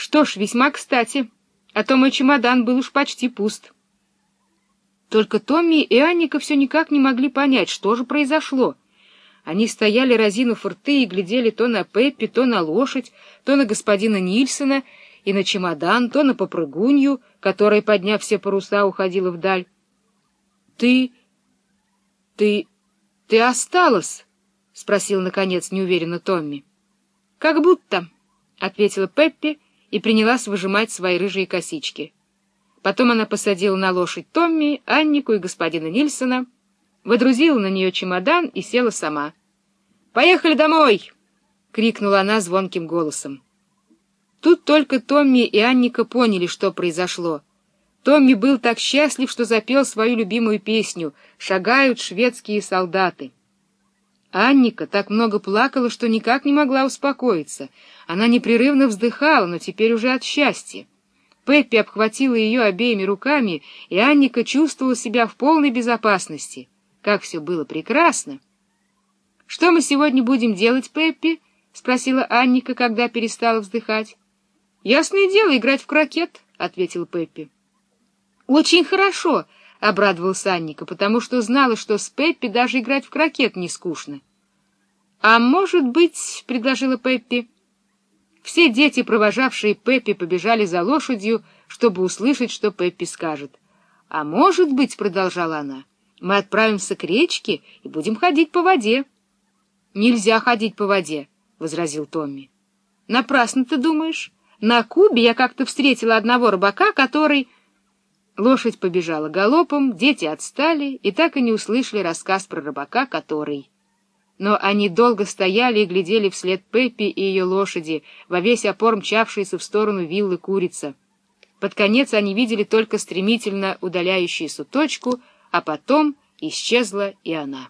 Что ж, весьма кстати, а то мой чемодан был уж почти пуст. Только Томми и Анника все никак не могли понять, что же произошло. Они стояли, разинув рты, и глядели то на Пеппи, то на лошадь, то на господина Нильсона и на чемодан, то на попрыгунью, которая, подняв все паруса, уходила вдаль. — Ты... ты... ты осталась? — спросил, наконец, неуверенно Томми. — Как будто, — ответила Пеппи и принялась выжимать свои рыжие косички. Потом она посадила на лошадь Томми, Аннику и господина Нильсона, выдрузила на нее чемодан и села сама. «Поехали домой!» — крикнула она звонким голосом. Тут только Томми и Анника поняли, что произошло. Томми был так счастлив, что запел свою любимую песню «Шагают шведские солдаты». Анника так много плакала, что никак не могла успокоиться. Она непрерывно вздыхала, но теперь уже от счастья. Пеппи обхватила ее обеими руками, и Анника чувствовала себя в полной безопасности. Как все было прекрасно! — Что мы сегодня будем делать, Пеппи? — спросила Анника, когда перестала вздыхать. — Ясное дело, играть в крокет, — ответил Пеппи. — Очень хорошо, — обрадовался Анника, потому что знала, что с Пеппи даже играть в крокет не скучно. — А может быть, — предложила Пеппи, — все дети, провожавшие Пеппи, побежали за лошадью, чтобы услышать, что Пеппи скажет. «А может быть, — продолжала она, — мы отправимся к речке и будем ходить по воде». «Нельзя ходить по воде», — возразил Томми. «Напрасно ты думаешь. На Кубе я как-то встретила одного рыбака, который...» Лошадь побежала галопом, дети отстали и так и не услышали рассказ про рыбака, который но они долго стояли и глядели вслед Пеппи и ее лошади, во весь опор мчавшиеся в сторону виллы курица. Под конец они видели только стремительно удаляющуюся точку, а потом исчезла и она.